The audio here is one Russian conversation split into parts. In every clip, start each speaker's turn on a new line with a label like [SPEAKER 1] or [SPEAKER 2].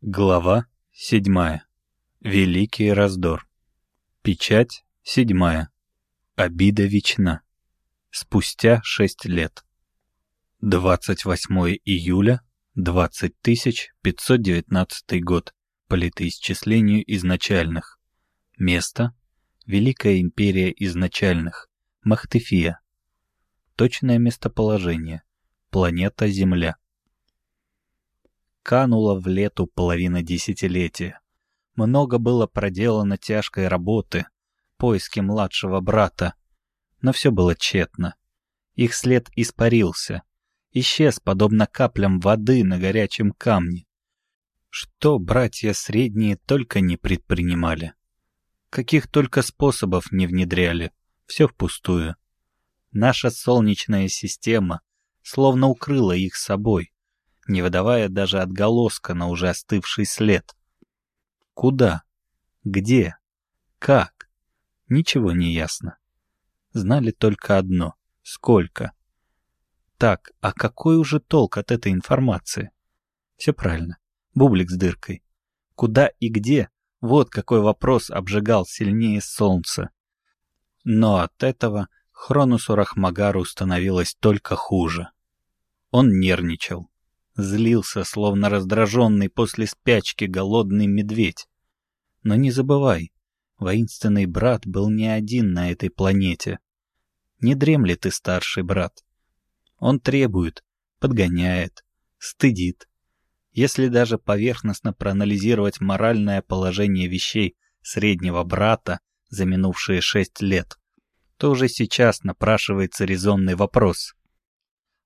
[SPEAKER 1] Глава седьмая. Великий раздор. Печать седьмая. Обида вечна. Спустя шесть лет. 28 июля 20519 год по летоисчислению изначальных. Место — Великая империя изначальных, Махтефия. Точное местоположение — планета Земля канула в лету половина десятилетия. Много было проделано тяжкой работы, поиски младшего брата, но все было тщетно. Их след испарился, исчез, подобно каплям воды на горячем камне. Что братья средние только не предпринимали. Каких только способов не внедряли, все впустую. Наша солнечная система словно укрыла их собой, не выдавая даже отголоска на уже остывший след. Куда? Где? Как? Ничего не ясно. Знали только одно — сколько. Так, а какой уже толк от этой информации? Все правильно. Бублик с дыркой. Куда и где? Вот какой вопрос обжигал сильнее солнца. Но от этого Хронусу Рахмагару становилось только хуже. Он нервничал. Злился, словно раздраженный после спячки голодный медведь. Но не забывай, воинственный брат был не один на этой планете. Не дремлет и старший брат. Он требует, подгоняет, стыдит. Если даже поверхностно проанализировать моральное положение вещей среднего брата за минувшие шесть лет, то уже сейчас напрашивается резонный вопрос.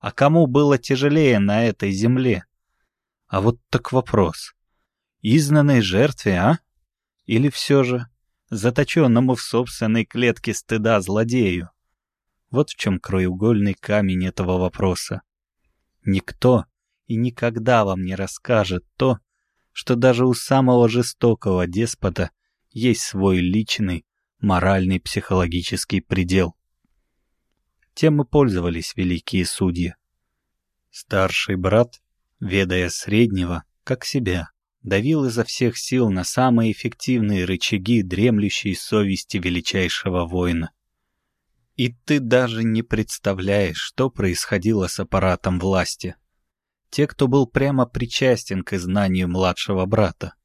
[SPEAKER 1] А кому было тяжелее на этой земле? А вот так вопрос. Изгнанной жертве, а? Или все же заточенному в собственной клетке стыда злодею? Вот в чем краеугольный камень этого вопроса. Никто и никогда вам не расскажет то, что даже у самого жестокого деспота есть свой личный, моральный психологический предел. Тем и пользовались великие судьи. Старший брат, ведая среднего, как себя, давил изо всех сил на самые эффективные рычаги дремлющей совести величайшего воина. И ты даже не представляешь, что происходило с аппаратом власти. Те, кто был прямо причастен к знанию младшего брата.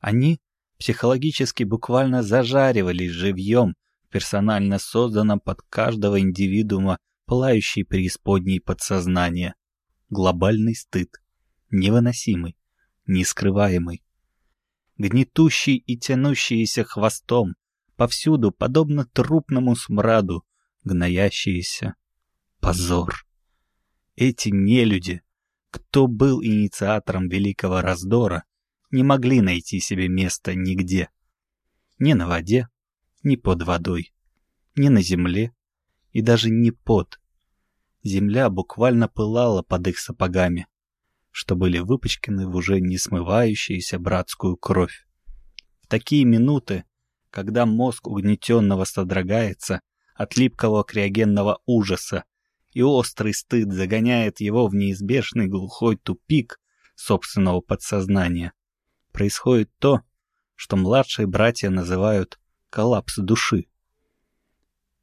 [SPEAKER 1] Они психологически буквально зажаривались живьем персонально созданном под каждого индивидуума пылающей преисподней подсознания. Глобальный стыд. Невыносимый. Нескрываемый. Гнетущий и тянущийся хвостом. Повсюду, подобно трупному смраду, гноящиеся. Позор. Эти нелюди, кто был инициатором великого раздора, не могли найти себе места нигде. Ни на воде, ни под водой, ни на земле и даже не под. Земля буквально пылала под их сапогами, что были выпачканы в уже не смывающуюся братскую кровь. В такие минуты, когда мозг угнетенного содрогается от липкого криогенного ужаса, и острый стыд загоняет его в неизбежный глухой тупик собственного подсознания, происходит то, что младшие братья называют коллапс души.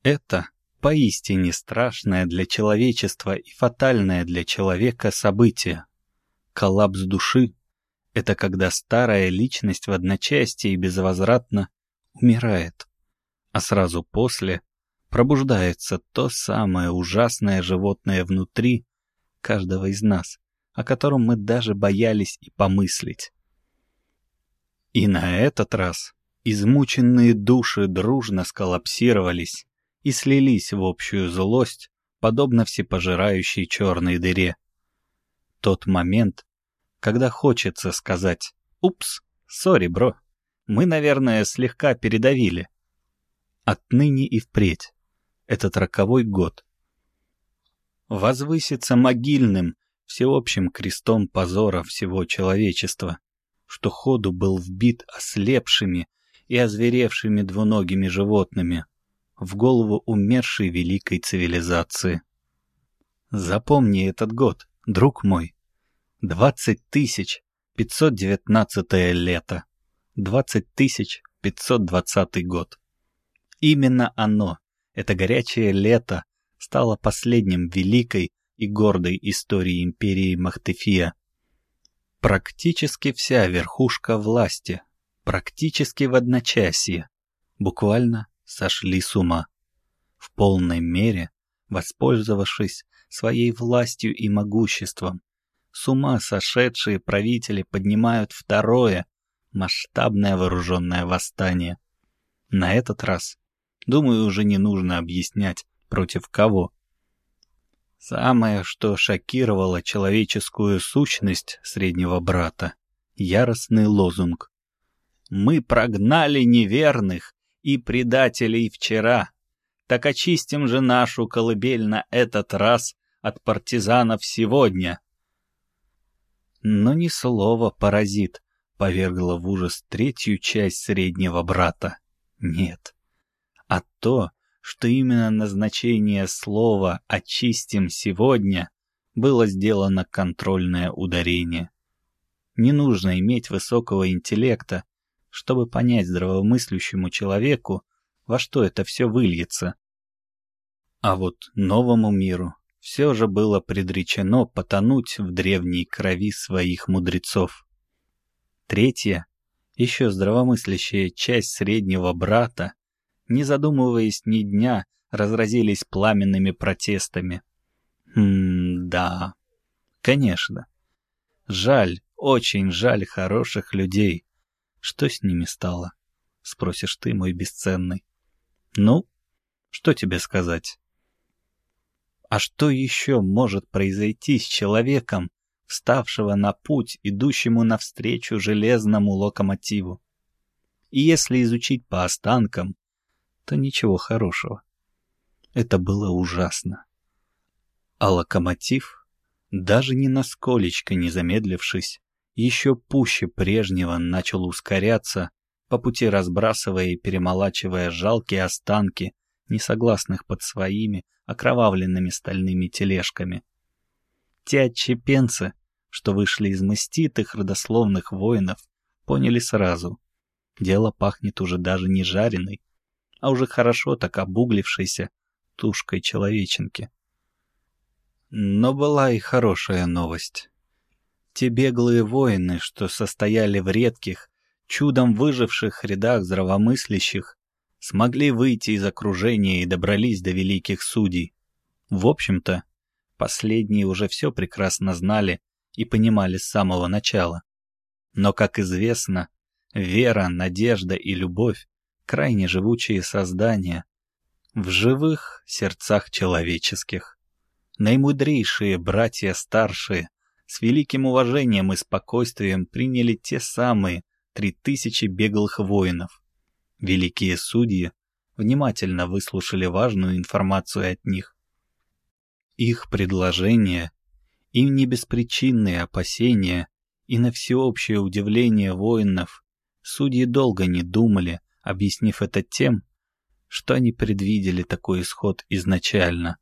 [SPEAKER 1] Это поистине страшное для человечества и фатальное для человека событие. Коллапс души — это когда старая личность в одночасье и безвозвратно умирает, а сразу после пробуждается то самое ужасное животное внутри каждого из нас, о котором мы даже боялись и помыслить. И на этот раз Измученные души дружно сколлапсировались и слились в общую злость, подобно всепожирающей черной дыре. Тот момент, когда хочется сказать «Упс, сори, бро, мы, наверное, слегка передавили». Отныне и впредь, этот роковой год, возвысится могильным, всеобщим крестом позора всего человечества, что ходу был вбит ослепшими, и озверевшими двуногими животными в голову умершей великой цивилизации. Запомни этот год, друг мой. Двадцать тысяч 519 лето. 20520 год. Именно оно, это горячее лето, стало последним великой и гордой историей империи Махтефия. Практически вся верхушка власти, практически в одночасье, буквально сошли с ума. В полной мере воспользовавшись своей властью и могуществом, с ума сошедшие правители поднимают второе, масштабное вооруженное восстание. На этот раз, думаю, уже не нужно объяснять, против кого. Самое, что шокировало человеческую сущность среднего брата — яростный лозунг. «Мы прогнали неверных и предателей вчера, так очистим же нашу колыбель на этот раз от партизанов сегодня». Но ни слова паразит повергло в ужас третью часть среднего брата. Нет. А то, что именно назначение слова «очистим сегодня» было сделано контрольное ударение. Не нужно иметь высокого интеллекта, чтобы понять здравомыслящему человеку, во что это все выльется. А вот новому миру все же было предречено потонуть в древней крови своих мудрецов. Третья, еще здравомыслящая часть среднего брата, не задумываясь ни дня, разразились пламенными протестами. Хм, да, конечно. Жаль, очень жаль хороших людей. Что с ними стало? Спросишь ты, мой бесценный. Ну, что тебе сказать? А что еще может произойти с человеком, вставшего на путь, идущему навстречу железному локомотиву? И если изучить по останкам, то ничего хорошего. Это было ужасно. А локомотив, даже ни на сколечко не замедлившись, еще пуще прежнего начал ускоряться, по пути разбрасывая и перемолачивая жалкие останки несогласных под своими окровавленными стальными тележками. Те отчепенцы, что вышли из маститых родословных воинов, поняли сразу. Дело пахнет уже даже не жареной, а уже хорошо так обуглившейся тушкой человеченки. Но была и хорошая новость. Те беглые воины, что состояли в редких, чудом выживших рядах здравомыслящих, смогли выйти из окружения и добрались до великих судей. В общем-то, последние уже все прекрасно знали и понимали с самого начала. Но, как известно, вера, надежда и любовь — крайне живучие создания в живых сердцах человеческих. Наимудрейшие братья старшие с великим уважением и спокойствием приняли те самые три тысячи беглых воинов, Великие судьи внимательно выслушали важную информацию от них. Их предложения и небеспричинные опасения и на всеобщее удивление воинов судьи долго не думали, объяснив это тем, что они предвидели такой исход изначально.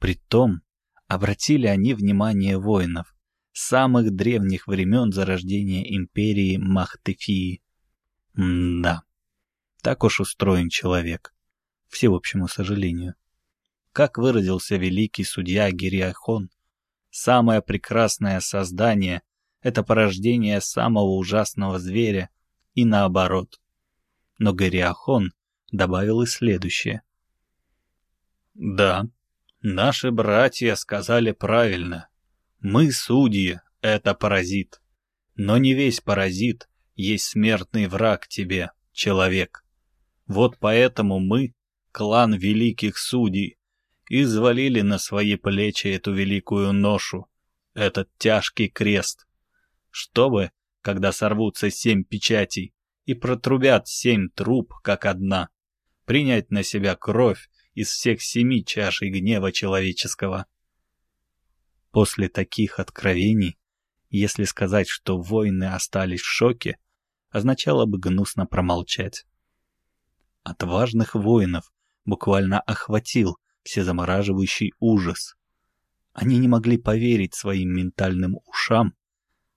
[SPEAKER 1] Притом обратили они внимание воинов самых древних времен зарождения империи Махтефии. М-да. Так уж устроен человек, всеобщему сожалению. Как выразился великий судья Гириахон, самое прекрасное создание — это порождение самого ужасного зверя и наоборот. Но Гириахон добавил и следующее. «Да, наши братья сказали правильно. Мы, судьи, — это паразит. Но не весь паразит есть смертный враг тебе, человек. Вот поэтому мы, клан великих судей, извалили на свои плечи эту великую ношу, этот тяжкий крест, чтобы, когда сорвутся семь печатей и протрубят семь труб, как одна, принять на себя кровь из всех семи чашей гнева человеческого. После таких откровений, если сказать, что воины остались в шоке, означало бы гнусно промолчать отважных воинов буквально охватил всезамораживающий ужас. Они не могли поверить своим ментальным ушам,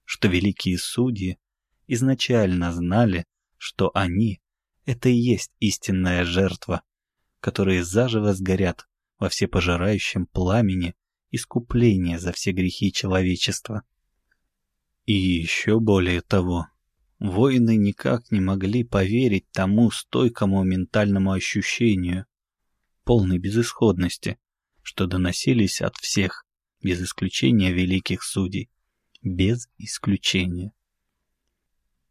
[SPEAKER 1] что великие судьи изначально знали, что они — это и есть истинная жертва, которые заживо сгорят во всепожирающем пламени искупления за все грехи человечества. И еще более того, воины никак не могли поверить тому стойкому ментальному ощущению полной безысходности, что доносились от всех, без исключения великих судей, без исключения.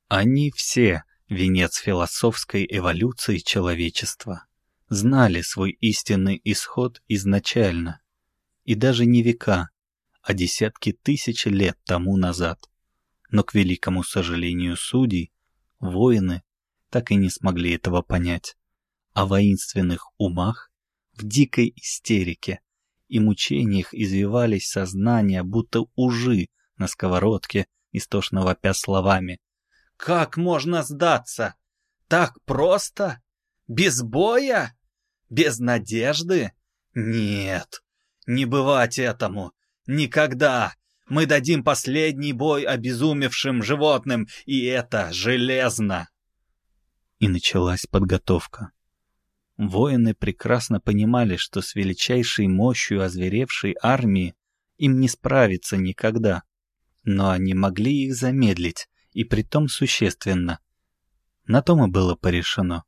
[SPEAKER 1] Они все — венец философской эволюции человечества, знали свой истинный исход изначально, и даже не века, а десятки тысяч лет тому назад. Но, к великому сожалению судей, воины так и не смогли этого понять. О воинственных умах в дикой истерике и мучениях извивались сознания, будто ужи на сковородке, истошно вопя словами. «Как можно сдаться? Так просто? Без боя? Без надежды? Нет, не бывать этому. Никогда. Мы дадим последний бой обезумевшим животным, и это железно. И началась подготовка. Воины прекрасно понимали, что с величайшей мощью озверевшей армии им не справиться никогда. Но они могли их замедлить, и притом существенно. На том и было порешено.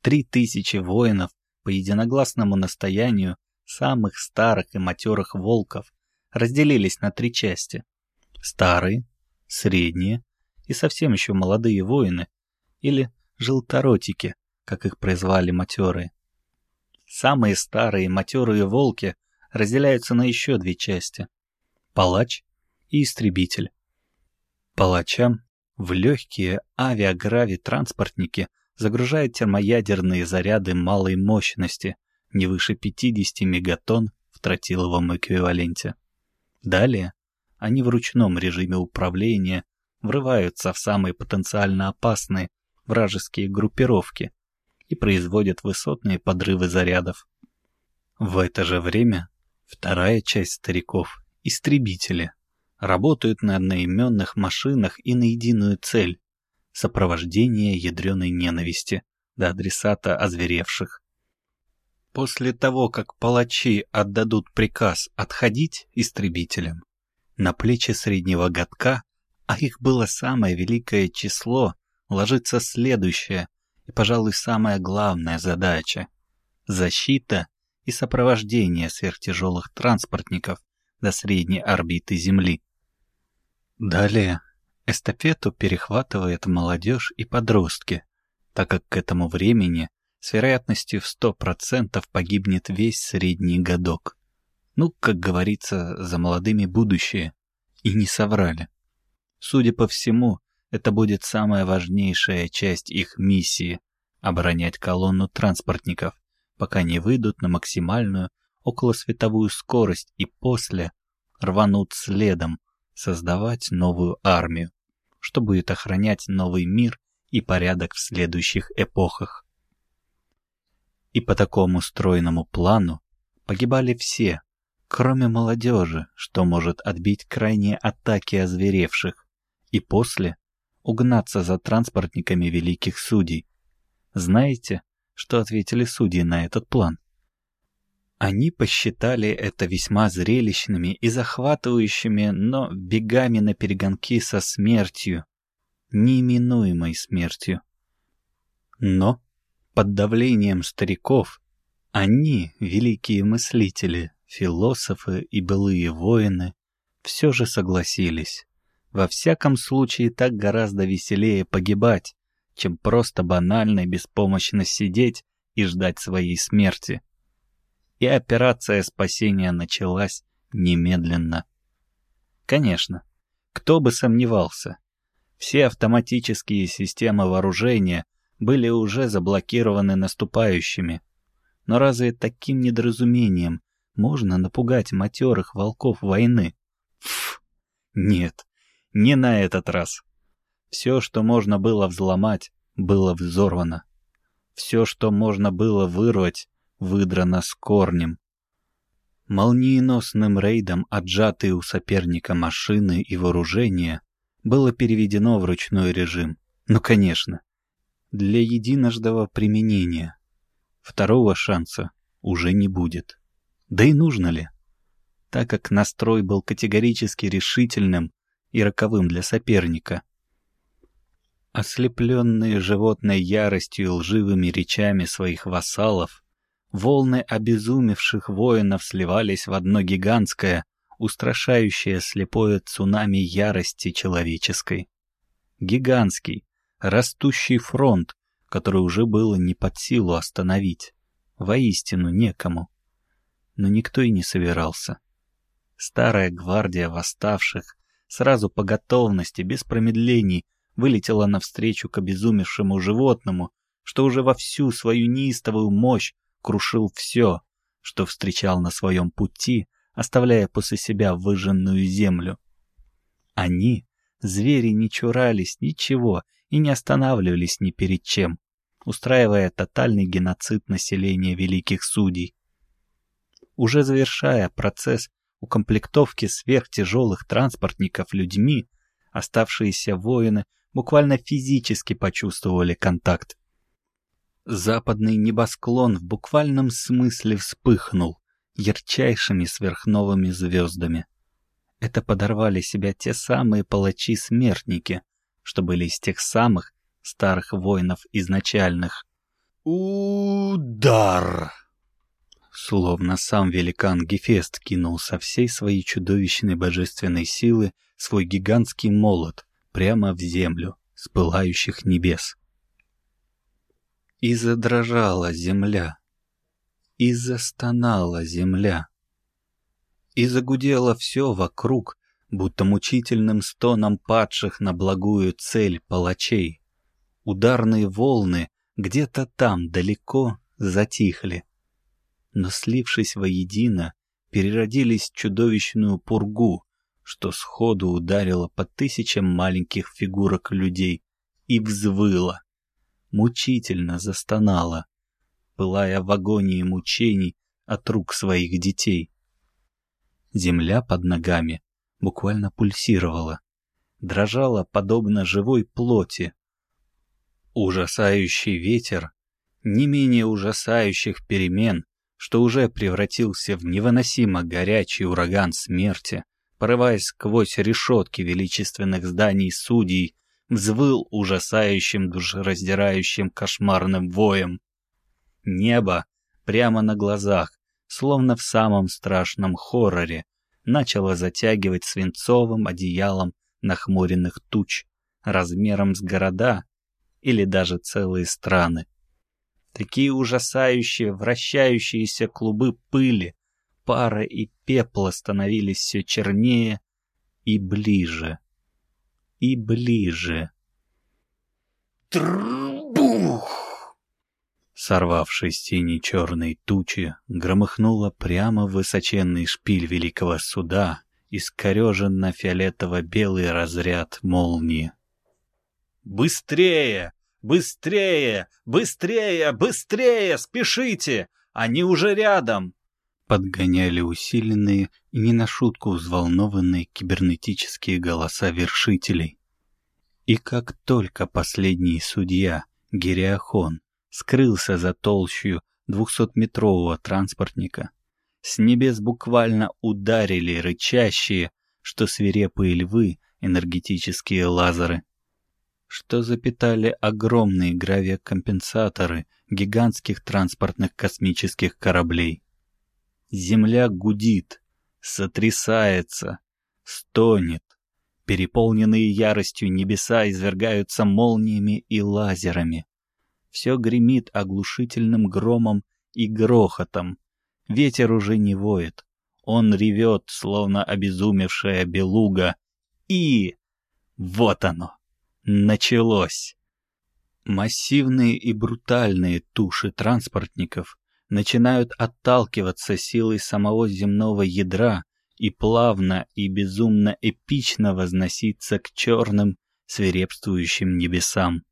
[SPEAKER 1] Три тысячи воинов по единогласному настоянию самых старых и матерых волков разделились на три части. Старые, средние и совсем еще молодые воины, или желторотики, как их прозвали матерые. Самые старые матерые волки разделяются на еще две части — палач и истребитель. Палачам в легкие авиаграви-транспортники загружают термоядерные заряды малой мощности, не выше 50 мегатонн в тротиловом эквиваленте. Далее они в ручном режиме управления врываются в самые потенциально опасные вражеские группировки и производят высотные подрывы зарядов. В это же время вторая часть стариков, истребители, работают на одноименных машинах и на единую цель — сопровождение ядреной ненависти до адресата озверевших. После того, как палачи отдадут приказ отходить истребителям, на плечи среднего годка, а их было самое великое число, ложится следующая и, пожалуй, самая главная задача — защита и сопровождение сверхтяжелых транспортников до средней орбиты Земли. Далее эстафету перехватывает молодежь и подростки, так как к этому времени с вероятностью в сто процентов погибнет весь средний годок. Ну, как говорится, за молодыми будущее. И не соврали. Судя по всему, это будет самая важнейшая часть их миссии — оборонять колонну транспортников, пока не выйдут на максимальную околосветовую скорость и после рванут следом, создавать новую армию, что будет охранять новый мир и порядок в следующих эпохах. И по такому стройному плану погибали все, кроме молодежи, что может отбить крайние атаки озверевших, и после угнаться за транспортниками великих судей. Знаете, что ответили судьи на этот план? Они посчитали это весьма зрелищными и захватывающими, но бегами на перегонки со смертью, неименуемой смертью. Но под давлением стариков, они, великие мыслители, философы и былые воины, все же согласились. Во всяком случае, так гораздо веселее погибать, чем просто банально и беспомощно сидеть и ждать своей смерти. И операция спасения началась немедленно. Конечно, кто бы сомневался. Все автоматические системы вооружения были уже заблокированы наступающими. Но разве таким недоразумением можно напугать матерых волков войны? Фу, нет, не на этот раз. Все, что можно было взломать, было взорвано. Все, что можно было вырвать, выдрано с корнем. Молниеносным рейдом отжатые у соперника машины и вооружения было переведено в ручной режим. Ну, конечно, для единождого применения. Второго шанса уже не будет. Да и нужно ли? Так как настрой был категорически решительным и роковым для соперника. Ослепленные животной яростью и лживыми речами своих вассалов, волны обезумевших воинов сливались в одно гигантское, устрашающее слепое цунами ярости человеческой. Гигантский, растущий фронт, который уже было не под силу остановить. Воистину некому. Но никто и не собирался. Старая гвардия восставших сразу по готовности, без промедлений, вылетела навстречу к обезумевшему животному, что уже во всю свою неистовую мощь крушил все, что встречал на своем пути, оставляя после себя выжженную землю. Они, звери, не чурались ничего и не останавливались ни перед чем, устраивая тотальный геноцид населения великих судей. Уже завершая процесс укомплектовки сверхтяжелых транспортников людьми, оставшиеся воины буквально физически почувствовали контакт. Западный небосклон в буквальном смысле вспыхнул ярчайшими сверхновыми звездами. Это подорвали себя те самые палачи-смертники, что были из тех самых старых воинов изначальных. Удар! Словно сам великан Гефест кинул со всей своей чудовищной божественной силы свой гигантский молот прямо в землю с пылающих небес. И задрожала земля, и застонала земля, и загудело все вокруг, будто мучительным стоном падших на благую цель палачей. Ударные волны где-то там далеко затихли, но, слившись воедино, переродились в чудовищную пургу, что сходу ударило по тысячам маленьких фигурок людей и взвыло, мучительно застонало, пылая в агонии мучений от рук своих детей. Земля под ногами буквально пульсировала, дрожала подобно живой плоти. Ужасающий ветер, не менее ужасающих перемен, что уже превратился в невыносимо горячий ураган смерти, порываясь сквозь решетки величественных зданий судей, взвыл ужасающим душераздирающим кошмарным воем. Небо прямо на глазах, словно в самом страшном хорроре, начало затягивать свинцовым одеялом нахмуренных туч, размером с города или даже целые страны. Такие ужасающие, вращающиеся клубы пыли, пара и пепла становились все чернее и ближе. И ближе. Трбух! Сорвавшись тени черной тучи, громыхнула прямо в высоченный шпиль великого суда, искореженно фиолетово-белый разряд молнии. «Быстрее! Быстрее! Быстрее! Быстрее! Спешите! Они уже рядом!» Подгоняли усиленные и не на шутку взволнованные кибернетические голоса вершителей. И как только последний судья, Гериахон, скрылся за толщью двухсотметрового транспортника, с небес буквально ударили рычащие, что свирепые львы, энергетические лазеры что запитали огромные гравиокомпенсаторы гигантских транспортных космических кораблей. Земля гудит, сотрясается, стонет. Переполненные яростью небеса извергаются молниями и лазерами. Все гремит оглушительным громом и грохотом. Ветер уже не воет. Он ревет, словно обезумевшая белуга. И... вот оно! Началось! Массивные и брутальные туши транспортников начинают отталкиваться силой самого земного ядра и плавно и безумно эпично возноситься к черным свирепствующим небесам.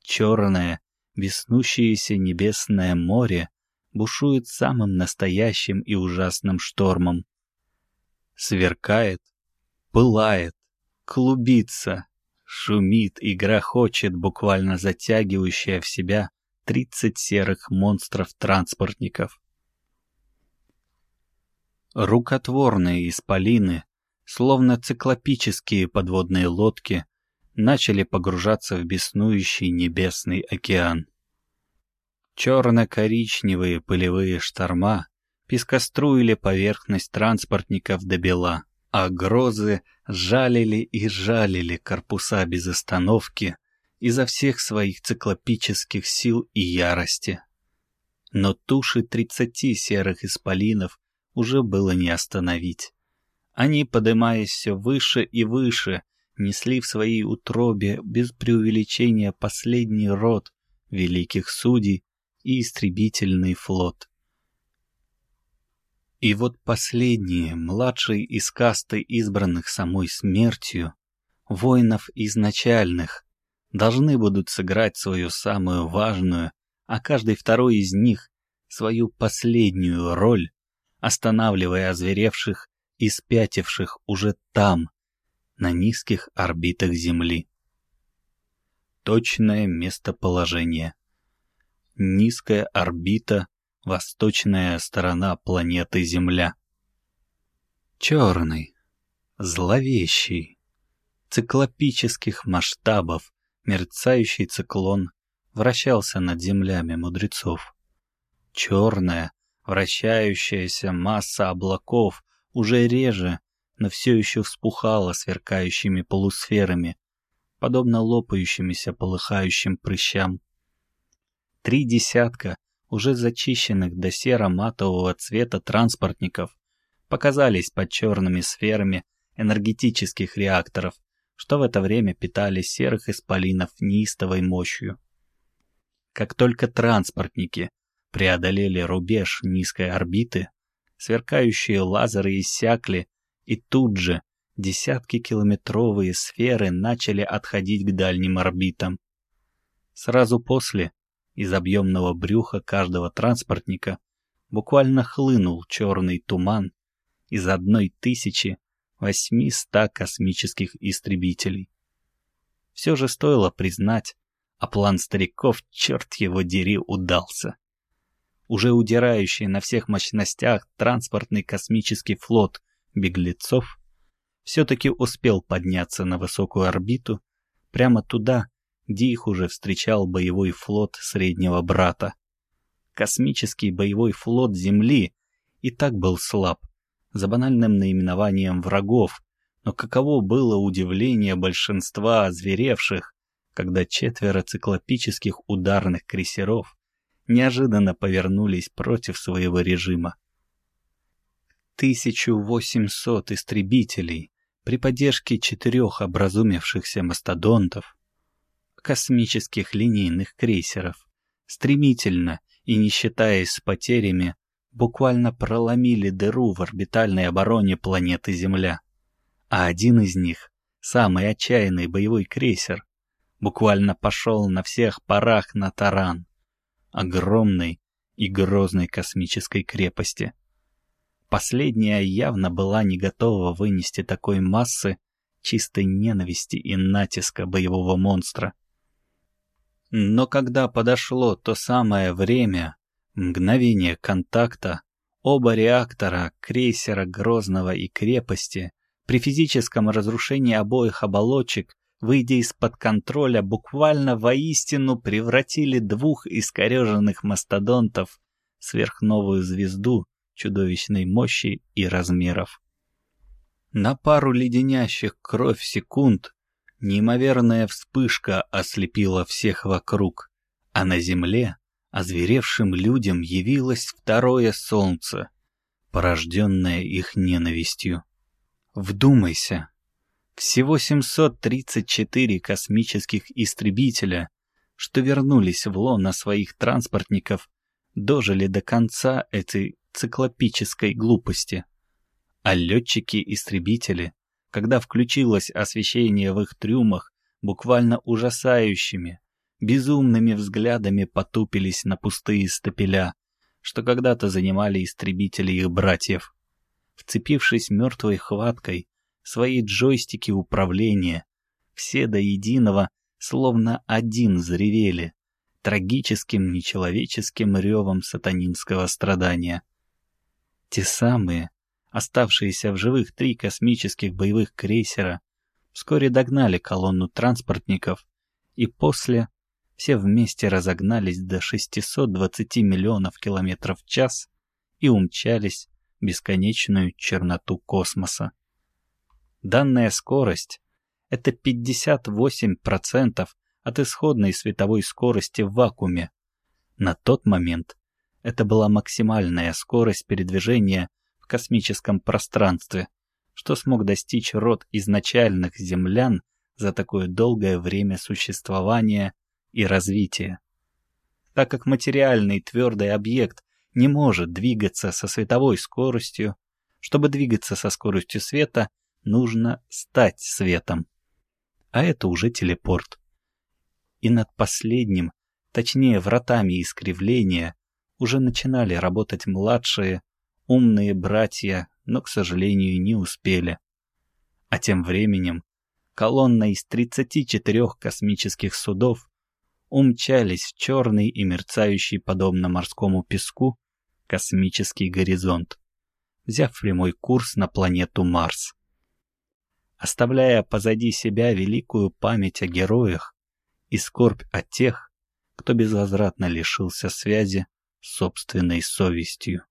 [SPEAKER 1] Черное, веснущееся небесное море бушует самым настоящим и ужасным штормом. Сверкает, пылает, клубится, шумит и грохочет, буквально затягивающая в себя тридцать серых монстров-транспортников. Рукотворные исполины, словно циклопические подводные лодки, начали погружаться в беснующий небесный океан. Черно-коричневые пылевые шторма пескоструили поверхность транспортников до бела, а грозы жалили и жалили корпуса без остановки изо всех своих циклопических сил и ярости. Но туши тридцати серых исполинов уже было не остановить. Они, поднимаясь все выше и выше, несли в своей утробе без преувеличения последний род великих судей и истребительный флот. И вот последние, младшие из касты избранных самой смертью, воинов изначальных, должны будут сыграть свою самую важную, а каждый второй из них свою последнюю роль, останавливая озверевших и спятивших уже там, на низких орбитах Земли. Точное местоположение. Низкая орбита, восточная сторона планеты Земля. Черный, зловещий, циклопических масштабов, мерцающий циклон вращался над землями мудрецов. Черная, вращающаяся масса облаков уже реже но все еще вспухала сверкающими полусферами, подобно лопающимися полыхающим прыщам. Три десятка уже зачищенных до серо-матового цвета транспортников показались под черными сферами энергетических реакторов, что в это время питали серых исполинов неистовой мощью. Как только транспортники преодолели рубеж низкой орбиты, сверкающие лазеры иссякли и тут же десятки километровые сферы начали отходить к дальним орбитам. Сразу после из объемного брюха каждого транспортника буквально хлынул черный туман из одной тысячи восьмиста космических истребителей. Все же стоило признать, а план стариков, черт его дери, удался. Уже удирающий на всех мощностях транспортный космический флот беглецов, все-таки успел подняться на высокую орбиту, прямо туда, где их уже встречал боевой флот Среднего Брата. Космический боевой флот Земли и так был слаб, за банальным наименованием врагов, но каково было удивление большинства озверевших, когда четверо циклопических ударных крейсеров неожиданно повернулись против своего режима. 1800 истребителей при поддержке четырех образумевшихся мастодонтов, космических линейных крейсеров, стремительно и не считаясь с потерями, буквально проломили дыру в орбитальной обороне планеты Земля. А один из них, самый отчаянный боевой крейсер, буквально пошел на всех парах на таран огромной и грозной космической крепости. Последняя явно была не готова вынести такой массы чистой ненависти и натиска боевого монстра. Но когда подошло то самое время, мгновение контакта, оба реактора, крейсера Грозного и крепости, при физическом разрушении обоих оболочек, выйдя из-под контроля, буквально воистину превратили двух искореженных мастодонтов в сверхновую звезду, чудовищной мощи и размеров. На пару леденящих кровь секунд неимоверная вспышка ослепила всех вокруг, а на земле озверевшим людям явилось второе солнце, порожденное их ненавистью. Вдумайся, всего 734 космических истребителя, что вернулись в лоно своих транспортников, дожили до конца этой циклопической глупости. А летчики-истребители, когда включилось освещение в их трюмах, буквально ужасающими, безумными взглядами потупились на пустые стапеля, что когда-то занимали истребители их братьев. Вцепившись мертвой хваткой свои джойстики управления, все до единого, словно один заревели, трагическим нечеловеческим ревом сатанинского страдания. Те самые, оставшиеся в живых три космических боевых крейсера, вскоре догнали колонну транспортников и после все вместе разогнались до 620 миллионов километров в час и умчались в бесконечную черноту космоса. Данная скорость — это 58% от исходной световой скорости в вакууме. На тот момент это была максимальная скорость передвижения в космическом пространстве, что смог достичь род изначальных землян за такое долгое время существования и развития. Так как материальный твердый объект не может двигаться со световой скоростью, чтобы двигаться со скоростью света, нужно стать светом. А это уже телепорт. И над последним, точнее вратами искривления, уже начинали работать младшие, умные братья, но, к сожалению, не успели. А тем временем колонна из 34 космических судов умчались в черный и мерцающий, подобно морскому песку, космический горизонт, взяв прямой курс на планету Марс. Оставляя позади себя великую память о героях и скорбь о тех, кто безвозвратно лишился связи с собственной совестью.